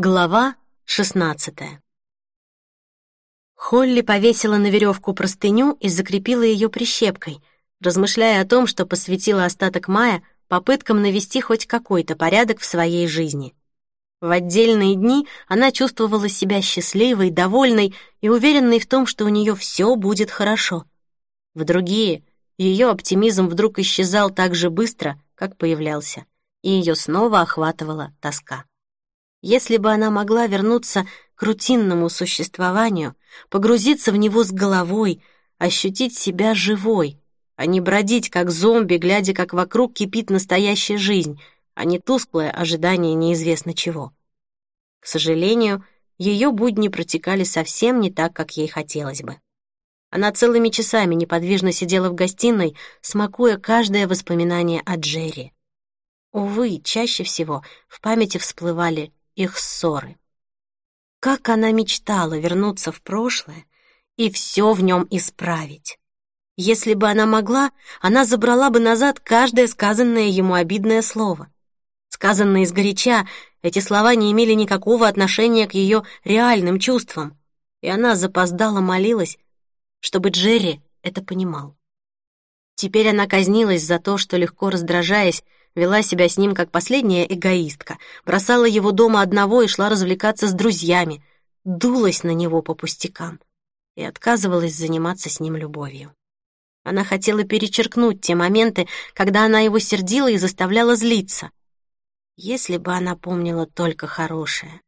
Глава шестнадцатая. Холли повесила на веревку простыню и закрепила ее прищепкой, размышляя о том, что посвятила остаток мая попыткам навести хоть какой-то порядок в своей жизни. В отдельные дни она чувствовала себя счастливой, довольной и уверенной в том, что у нее все будет хорошо. В другие ее оптимизм вдруг исчезал так же быстро, как появлялся, и ее снова охватывала тоска. Если бы она могла вернуться к рутинному существованию, погрузиться в него с головой, ощутить себя живой, а не бродить как зомби, глядя, как вокруг кипит настоящая жизнь, а не тусклое ожидание неизвестно чего. К сожалению, ее будни протекали совсем не так, как ей хотелось бы. Она целыми часами неподвижно сидела в гостиной, смакуя каждое воспоминание о Джерри. Увы, чаще всего в памяти всплывали их ссоры. Как она мечтала вернуться в прошлое и все в нем исправить. Если бы она могла, она забрала бы назад каждое сказанное ему обидное слово. Сказанное изгоряча, эти слова не имели никакого отношения к ее реальным чувствам, и она запоздала молилась, чтобы Джерри это понимал. Теперь она казнилась за то, что, легко раздражаясь, вела себя с ним как последняя эгоистка, бросала его дома одного и шла развлекаться с друзьями, дулась на него по пустякам и отказывалась заниматься с ним любовью. Она хотела перечеркнуть те моменты, когда она его сердила и заставляла злиться. Если бы она помнила только хорошее.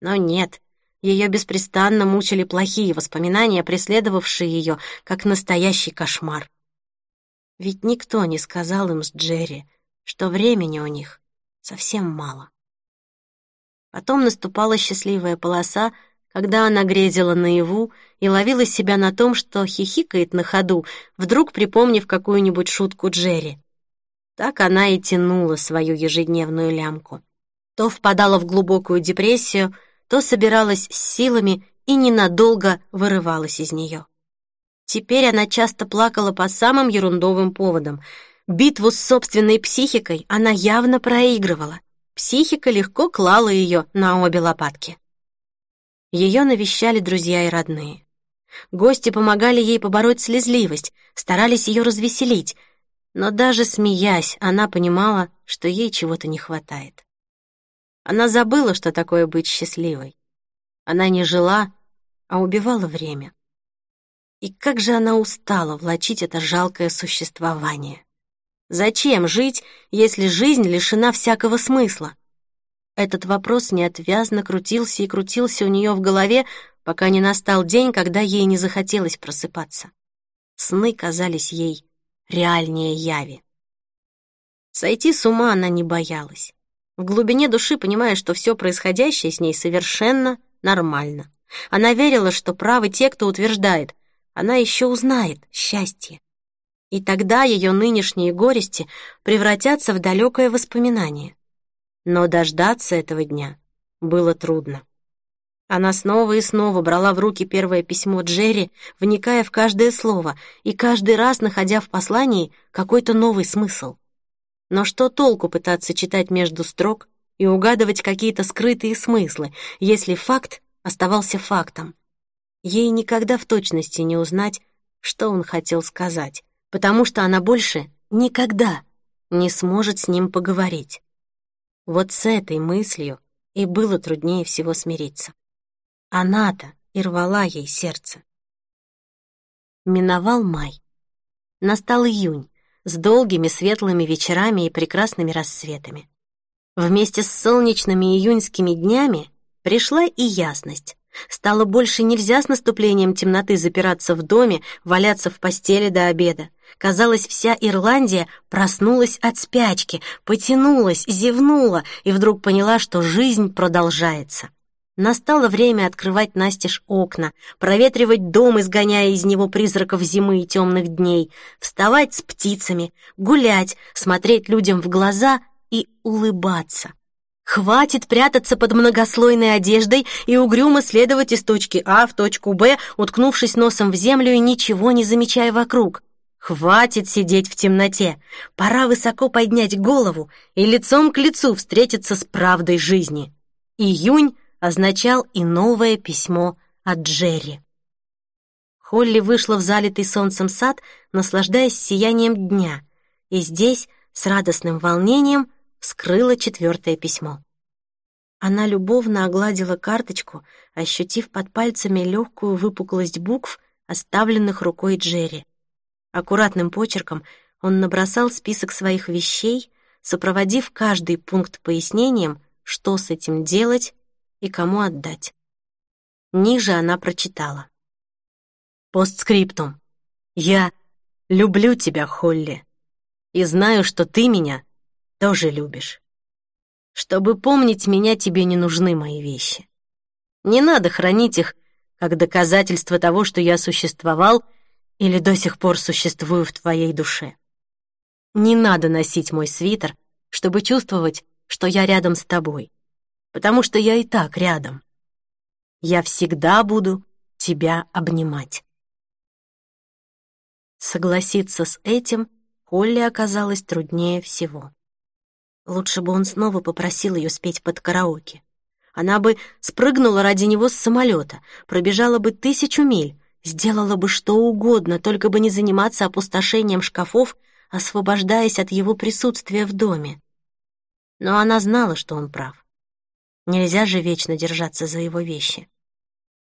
Но нет, ее беспрестанно мучили плохие воспоминания, преследовавшие ее, как настоящий кошмар. Ведь никто не сказал им с Джерри, что времени у них совсем мало. Потом наступала счастливая полоса, когда она грезила наяву и ловила себя на том, что хихикает на ходу, вдруг припомнив какую-нибудь шутку Джерри. Так она и тянула свою ежедневную лямку. То впадала в глубокую депрессию, то собиралась с силами и ненадолго вырывалась из нее. Теперь она часто плакала по самым ерундовым поводам — Битву с собственной психикой она явно проигрывала. Психика легко клала ее на обе лопатки. Ее навещали друзья и родные. Гости помогали ей побороть слезливость, старались ее развеселить, но даже смеясь, она понимала, что ей чего-то не хватает. Она забыла, что такое быть счастливой. Она не жила, а убивала время. И как же она устала влачить это жалкое существование. Зачем жить, если жизнь лишена всякого смысла? Этот вопрос неотвязно крутился и крутился у нее в голове, пока не настал день, когда ей не захотелось просыпаться. Сны казались ей реальнее яви. Сойти с ума она не боялась. В глубине души понимая, что все происходящее с ней совершенно нормально. Она верила, что правы те, кто утверждает, она еще узнает счастье и тогда ее нынешние горести превратятся в далекое воспоминание. Но дождаться этого дня было трудно. Она снова и снова брала в руки первое письмо Джерри, вникая в каждое слово и каждый раз находя в послании какой-то новый смысл. Но что толку пытаться читать между строк и угадывать какие-то скрытые смыслы, если факт оставался фактом? Ей никогда в точности не узнать, что он хотел сказать потому что она больше никогда не сможет с ним поговорить. Вот с этой мыслью и было труднее всего смириться. Она-то и рвала ей сердце. Миновал май. Настал июнь с долгими светлыми вечерами и прекрасными рассветами. Вместе с солнечными июньскими днями пришла и ясность. Стало больше нельзя с наступлением темноты запираться в доме, валяться в постели до обеда. Казалось, вся Ирландия проснулась от спячки, потянулась, зевнула и вдруг поняла, что жизнь продолжается. Настало время открывать настежь окна, проветривать дом, изгоняя из него призраков зимы и темных дней, вставать с птицами, гулять, смотреть людям в глаза и улыбаться. Хватит прятаться под многослойной одеждой и угрюмо следовать из точки А в точку Б, уткнувшись носом в землю и ничего не замечая вокруг. Хватит сидеть в темноте. Пора высоко поднять голову и лицом к лицу встретиться с правдой жизни. Июнь означал и новое письмо от Джерри. Холли вышла в залитый солнцем сад, наслаждаясь сиянием дня, и здесь с радостным волнением вскрыла четвертое письмо. Она любовно огладила карточку, ощутив под пальцами легкую выпуклость букв, оставленных рукой Джерри. Аккуратным почерком он набросал список своих вещей, сопроводив каждый пункт пояснением, что с этим делать и кому отдать. Ниже она прочитала. «Постскриптум. Я люблю тебя, Холли, и знаю, что ты меня тоже любишь. Чтобы помнить меня, тебе не нужны мои вещи. Не надо хранить их как доказательство того, что я существовал или до сих пор существую в твоей душе. Не надо носить мой свитер, чтобы чувствовать, что я рядом с тобой, потому что я и так рядом. Я всегда буду тебя обнимать. Согласиться с этим Холли оказалось труднее всего. Лучше бы он снова попросил ее спеть под караоке. Она бы спрыгнула ради него с самолета, пробежала бы тысячу миль, сделала бы что угодно, только бы не заниматься опустошением шкафов, освобождаясь от его присутствия в доме. Но она знала, что он прав. Нельзя же вечно держаться за его вещи.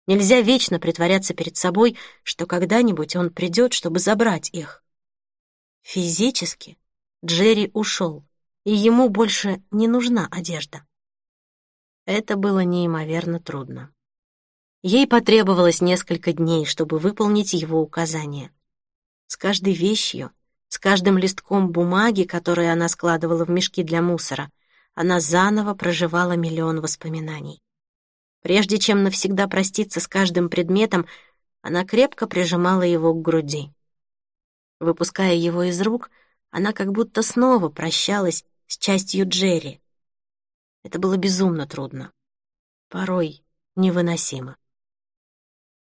Нельзя вечно притворяться перед собой, что когда-нибудь он придет, чтобы забрать их. Физически Джерри ушел и ему больше не нужна одежда. Это было неимоверно трудно. Ей потребовалось несколько дней, чтобы выполнить его указания. С каждой вещью, с каждым листком бумаги, который она складывала в мешки для мусора, она заново проживала миллион воспоминаний. Прежде чем навсегда проститься с каждым предметом, она крепко прижимала его к груди. Выпуская его из рук, она как будто снова прощалась с частью Джерри. Это было безумно трудно. Порой невыносимо.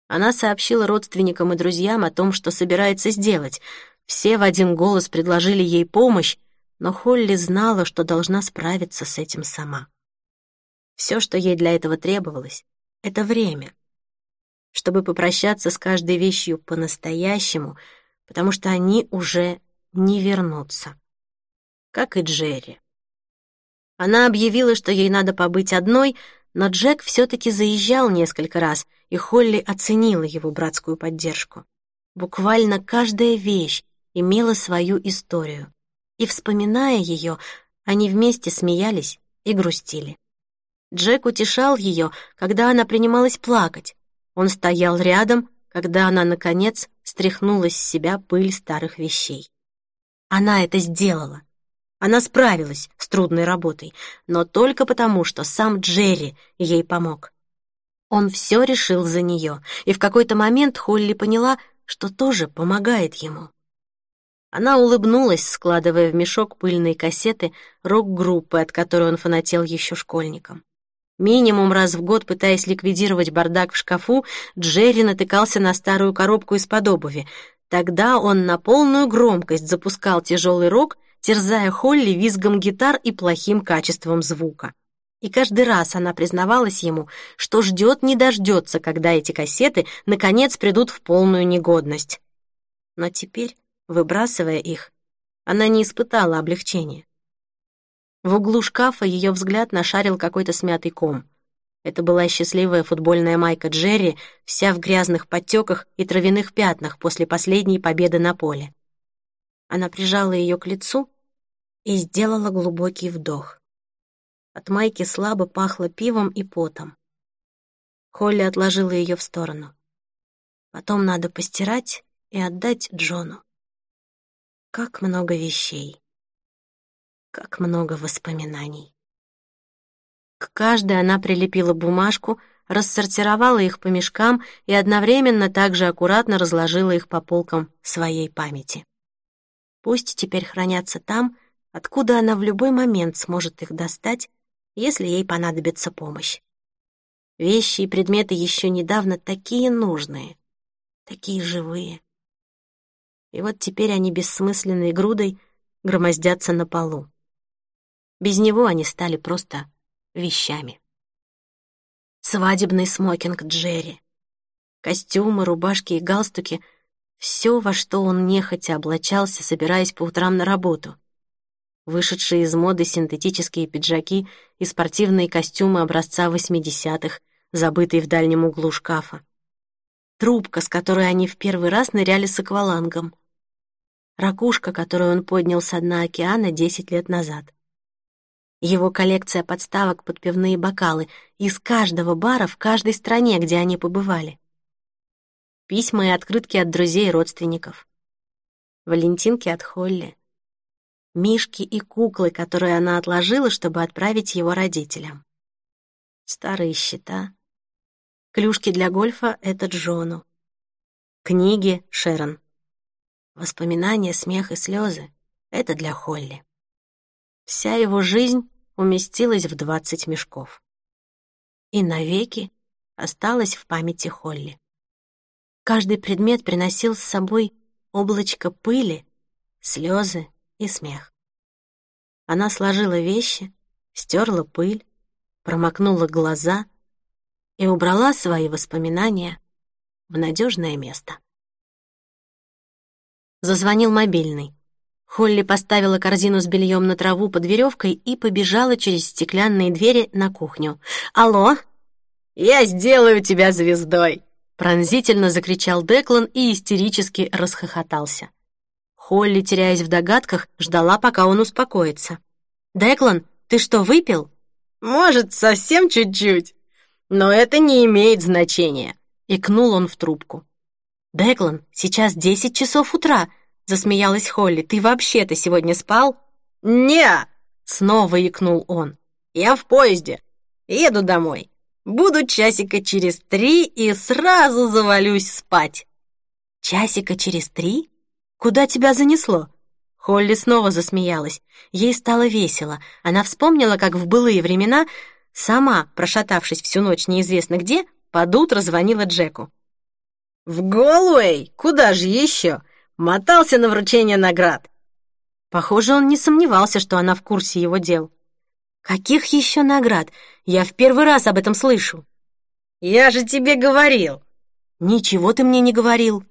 Она сообщила родственникам и друзьям о том, что собирается сделать. Все в один голос предложили ей помощь, но Холли знала, что должна справиться с этим сама. Все, что ей для этого требовалось, — это время, чтобы попрощаться с каждой вещью по-настоящему, потому что они уже не вернутся как и Джерри. Она объявила, что ей надо побыть одной, но Джек все-таки заезжал несколько раз, и Холли оценила его братскую поддержку. Буквально каждая вещь имела свою историю, и, вспоминая ее, они вместе смеялись и грустили. Джек утешал ее, когда она принималась плакать. Он стоял рядом, когда она, наконец, стряхнула с себя пыль старых вещей. Она это сделала. Она справилась с трудной работой, но только потому, что сам Джерри ей помог. Он все решил за нее, и в какой-то момент Холли поняла, что тоже помогает ему. Она улыбнулась, складывая в мешок пыльные кассеты рок-группы, от которой он фанател еще школьником. Минимум раз в год, пытаясь ликвидировать бардак в шкафу, Джерри натыкался на старую коробку из-под обуви. Тогда он на полную громкость запускал тяжелый рок терзая Холли визгом гитар и плохим качеством звука. И каждый раз она признавалась ему, что ждет не дождется, когда эти кассеты наконец придут в полную негодность. Но теперь, выбрасывая их, она не испытала облегчения. В углу шкафа ее взгляд нашарил какой-то смятый ком. Это была счастливая футбольная майка Джерри, вся в грязных подтеках и травяных пятнах после последней победы на поле. Она прижала ее к лицу и сделала глубокий вдох. От майки слабо пахло пивом и потом. Холли отложила ее в сторону. Потом надо постирать и отдать Джону. Как много вещей. Как много воспоминаний. К каждой она прилепила бумажку, рассортировала их по мешкам и одновременно также аккуратно разложила их по полкам своей памяти. Пусть теперь хранятся там, откуда она в любой момент сможет их достать, если ей понадобится помощь. Вещи и предметы еще недавно такие нужные, такие живые. И вот теперь они бессмысленной грудой громоздятся на полу. Без него они стали просто вещами. свадебный смокинг Джерри. Костюмы, рубашки и галстуки — все, во что он нехотя облачался, собираясь по утрам на работу. Вышедшие из моды синтетические пиджаки и спортивные костюмы образца 80-х, забытые в дальнем углу шкафа. Трубка, с которой они в первый раз ныряли с аквалангом. Ракушка, которую он поднял со дна океана 10 лет назад. Его коллекция подставок под пивные бокалы из каждого бара в каждой стране, где они побывали. Письма и открытки от друзей и родственников. Валентинки от Холли. Мишки и куклы, которые она отложила, чтобы отправить его родителям. Старые счета. Клюшки для гольфа — это Джону. Книги — Шерон. Воспоминания, смех и слезы — это для Холли. Вся его жизнь уместилась в двадцать мешков. И навеки осталась в памяти Холли. Каждый предмет приносил с собой облачко пыли, слезы и смех. Она сложила вещи, стерла пыль, промокнула глаза и убрала свои воспоминания в надежное место. Зазвонил мобильный. Холли поставила корзину с бельем на траву под веревкой и побежала через стеклянные двери на кухню. «Алло?» «Я сделаю тебя звездой!» Пронзительно закричал Деклан и истерически расхохотался. Холли, теряясь в догадках, ждала, пока он успокоится. «Деклан, ты что, выпил?» «Может, совсем чуть-чуть, но это не имеет значения», — икнул он в трубку. «Деклан, сейчас десять часов утра. Засмеялась Холли. «Ты вообще-то сегодня спал?» «Не!» Снова икнул он. «Я в поезде. Еду домой. Буду часика через три и сразу завалюсь спать». «Часика через три? Куда тебя занесло?» Холли снова засмеялась. Ей стало весело. Она вспомнила, как в былые времена, сама, прошатавшись всю ночь неизвестно где, под утро звонила Джеку. «В Голуэй? Куда же еще? Мотался на вручение наград. Похоже, он не сомневался, что она в курсе его дел. Каких еще наград? Я в первый раз об этом слышу. Я же тебе говорил. Ничего ты мне не говорил.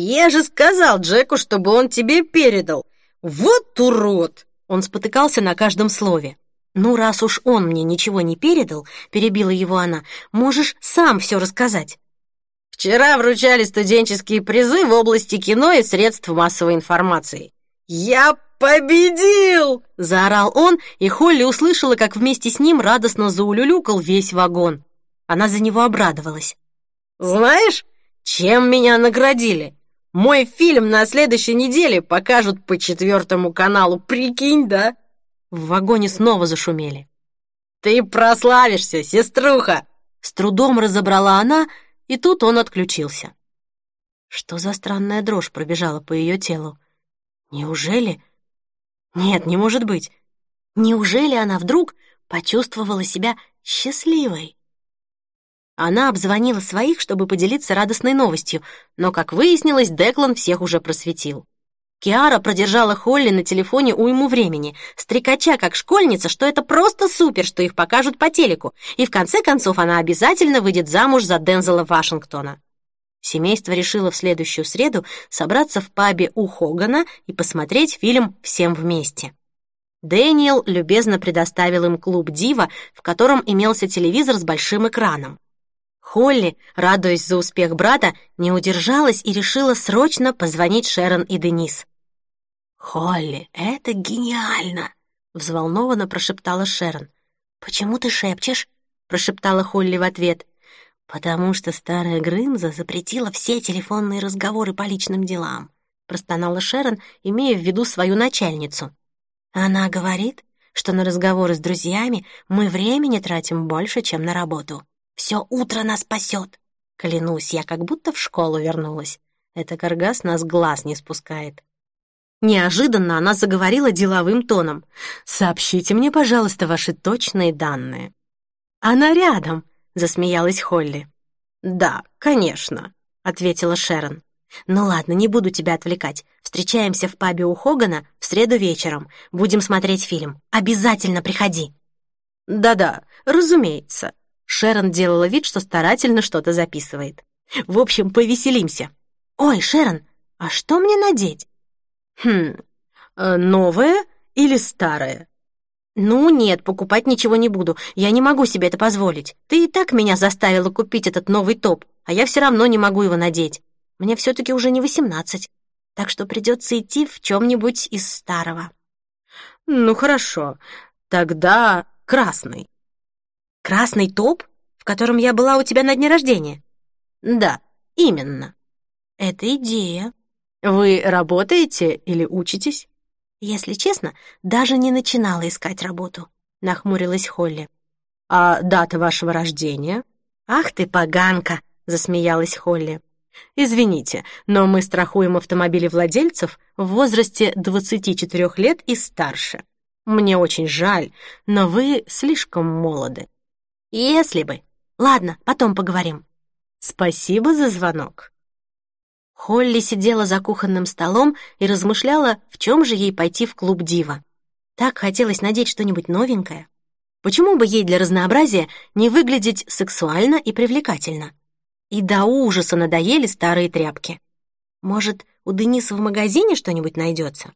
Я же сказал Джеку, чтобы он тебе передал. Вот урод! Он спотыкался на каждом слове. «Ну, раз уж он мне ничего не передал», — перебила его она, — «можешь сам все рассказать». Вчера вручали студенческие призы в области кино и средств массовой информации. Я победил! заорал он, и Холли услышала, как вместе с ним радостно заулюлюкал весь вагон. Она за него обрадовалась. Знаешь, чем меня наградили? Мой фильм на следующей неделе покажут по четвертому каналу. Прикинь, да? В вагоне снова зашумели. Ты прославишься, сеструха, с трудом разобрала она и тут он отключился. Что за странная дрожь пробежала по ее телу? Неужели? Нет, не может быть. Неужели она вдруг почувствовала себя счастливой? Она обзвонила своих, чтобы поделиться радостной новостью, но, как выяснилось, Деклан всех уже просветил. Киара продержала Холли на телефоне уйму времени, стрекача как школьница, что это просто супер, что их покажут по телеку, и в конце концов она обязательно выйдет замуж за Дензела Вашингтона. Семейство решило в следующую среду собраться в пабе у Хогана и посмотреть фильм всем вместе. Дэниел любезно предоставил им клуб «Дива», в котором имелся телевизор с большим экраном. Холли, радуясь за успех брата, не удержалась и решила срочно позвонить Шерон и Денис. «Холли, это гениально!» — взволнованно прошептала Шерон. «Почему ты шепчешь?» — прошептала Холли в ответ. «Потому что старая Грымза запретила все телефонные разговоры по личным делам», — простонала Шерон, имея в виду свою начальницу. «Она говорит, что на разговоры с друзьями мы времени тратим больше, чем на работу». Все утро нас спасет. Клянусь, я как будто в школу вернулась. Это каргас нас глаз не спускает. Неожиданно она заговорила деловым тоном. «Сообщите мне, пожалуйста, ваши точные данные». «Она рядом», — засмеялась Холли. «Да, конечно», — ответила Шерон. «Ну ладно, не буду тебя отвлекать. Встречаемся в пабе у Хогана в среду вечером. Будем смотреть фильм. Обязательно приходи». «Да-да, разумеется», Шерон делала вид, что старательно что-то записывает. «В общем, повеселимся». «Ой, Шерон, а что мне надеть?» «Хм, э, новое или старое?» «Ну нет, покупать ничего не буду. Я не могу себе это позволить. Ты и так меня заставила купить этот новый топ, а я все равно не могу его надеть. Мне все-таки уже не восемнадцать, так что придется идти в чем-нибудь из старого». «Ну хорошо, тогда красный». «Красный топ, в котором я была у тебя на дне рождения?» «Да, именно». «Это идея». «Вы работаете или учитесь?» «Если честно, даже не начинала искать работу», — нахмурилась Холли. «А дата вашего рождения?» «Ах ты, поганка!» — засмеялась Холли. «Извините, но мы страхуем автомобили владельцев в возрасте 24 лет и старше. Мне очень жаль, но вы слишком молоды». «Если бы. Ладно, потом поговорим». «Спасибо за звонок». Холли сидела за кухонным столом и размышляла, в чем же ей пойти в клуб Дива. Так хотелось надеть что-нибудь новенькое. Почему бы ей для разнообразия не выглядеть сексуально и привлекательно? И до ужаса надоели старые тряпки. Может, у Дениса в магазине что-нибудь найдется?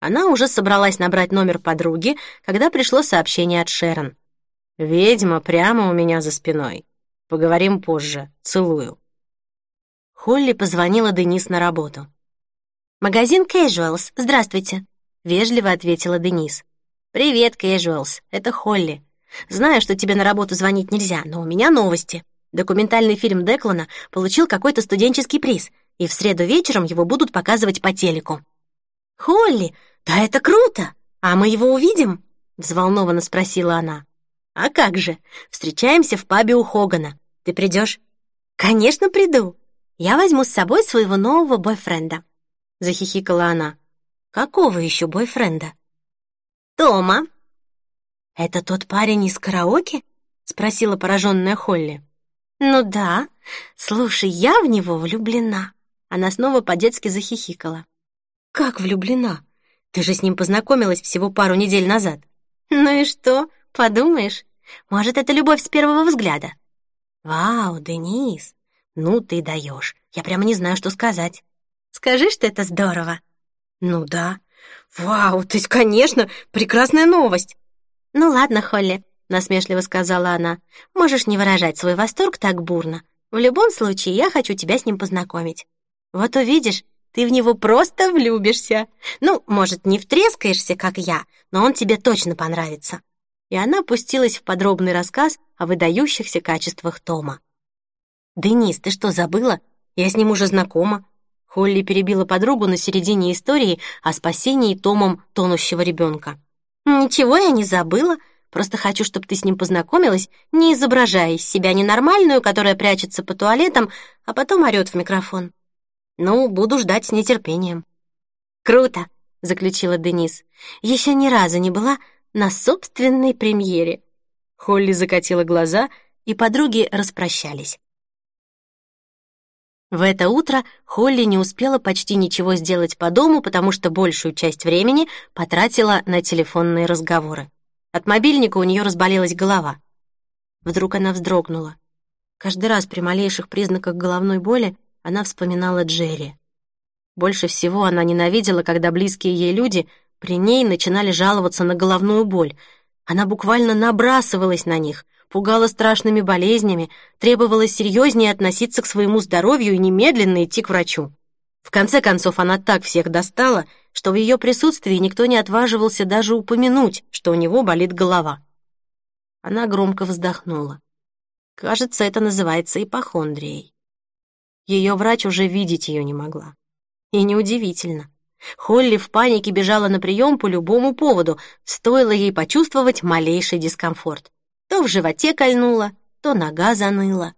Она уже собралась набрать номер подруги, когда пришло сообщение от Шерон. «Ведьма прямо у меня за спиной. Поговорим позже. Целую». Холли позвонила Денис на работу. «Магазин Casuals, здравствуйте», — вежливо ответила Денис. «Привет, Casuals, это Холли. Знаю, что тебе на работу звонить нельзя, но у меня новости. Документальный фильм Деклана получил какой-то студенческий приз, и в среду вечером его будут показывать по телеку». «Холли, да это круто! А мы его увидим?» — взволнованно спросила она. «А как же? Встречаемся в пабе у Хогана. Ты придешь?» «Конечно, приду!» Я возьму с собой своего нового бойфренда», — захихикала она. «Какого еще бойфренда?» «Тома». «Это тот парень из караоке?» — спросила пораженная Холли. «Ну да. Слушай, я в него влюблена». Она снова по-детски захихикала. «Как влюблена? Ты же с ним познакомилась всего пару недель назад». «Ну и что? Подумаешь, может, это любовь с первого взгляда?» «Вау, Денис, ну ты даешь. Я прямо не знаю, что сказать. Скажи, что это здорово. Ну да. Вау, то есть, конечно, прекрасная новость. Ну ладно, Холли, насмешливо сказала она. Можешь не выражать свой восторг так бурно. В любом случае, я хочу тебя с ним познакомить. Вот увидишь, ты в него просто влюбишься. Ну, может, не втрескаешься, как я, но он тебе точно понравится. И она пустилась в подробный рассказ о выдающихся качествах Тома. «Денис, ты что, забыла? Я с ним уже знакома». Холли перебила подругу на середине истории о спасении Томом тонущего ребенка. «Ничего я не забыла. Просто хочу, чтобы ты с ним познакомилась, не изображая из себя ненормальную, которая прячется по туалетам, а потом орёт в микрофон. Ну, буду ждать с нетерпением». «Круто», — заключила Денис. «Еще ни разу не была на собственной премьере». Холли закатила глаза, и подруги распрощались. В это утро Холли не успела почти ничего сделать по дому, потому что большую часть времени потратила на телефонные разговоры. От мобильника у нее разболелась голова. Вдруг она вздрогнула. Каждый раз при малейших признаках головной боли она вспоминала Джерри. Больше всего она ненавидела, когда близкие ей люди при ней начинали жаловаться на головную боль. Она буквально набрасывалась на них, пугала страшными болезнями, требовала серьезнее относиться к своему здоровью и немедленно идти к врачу. В конце концов, она так всех достала, что в ее присутствии никто не отваживался даже упомянуть, что у него болит голова. Она громко вздохнула. Кажется, это называется ипохондрией. Ее врач уже видеть ее не могла. И неудивительно. Холли в панике бежала на прием по любому поводу, стоило ей почувствовать малейший дискомфорт. То в животе кольнуло, то нога заныла.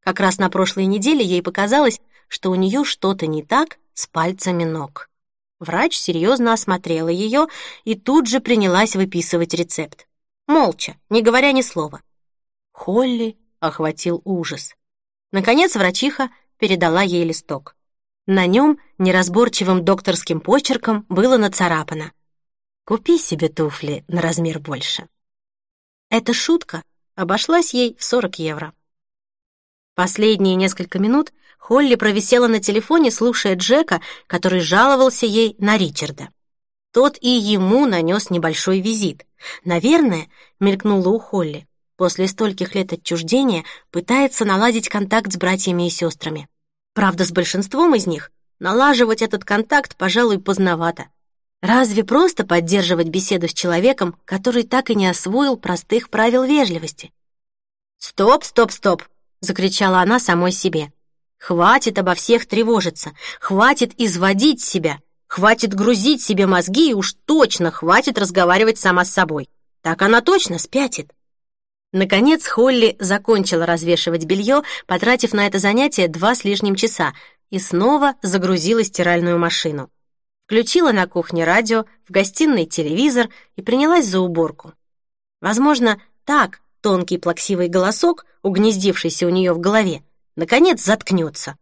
Как раз на прошлой неделе ей показалось, что у нее что-то не так с пальцами ног. Врач серьезно осмотрела ее и тут же принялась выписывать рецепт. Молча, не говоря ни слова. Холли охватил ужас. Наконец врачиха передала ей листок. На нем неразборчивым докторским почерком было нацарапано. «Купи себе туфли на размер больше». Эта шутка Обошлась ей в 40 евро. Последние несколько минут Холли провисела на телефоне, слушая Джека, который жаловался ей на Ричарда. Тот и ему нанес небольшой визит. Наверное, мелькнула у Холли, после стольких лет отчуждения пытается наладить контакт с братьями и сестрами. Правда, с большинством из них налаживать этот контакт, пожалуй, поздновато. Разве просто поддерживать беседу с человеком, который так и не освоил простых правил вежливости? «Стоп, стоп, стоп!» — закричала она самой себе. «Хватит обо всех тревожиться, хватит изводить себя, хватит грузить себе мозги и уж точно хватит разговаривать сама с собой. Так она точно спятит». Наконец Холли закончила развешивать белье, потратив на это занятие два с лишним часа, и снова загрузила стиральную машину. Включила на кухне радио, в гостиной телевизор и принялась за уборку. Возможно, так тонкий плаксивый голосок, угнездившийся у нее в голове, наконец заткнется.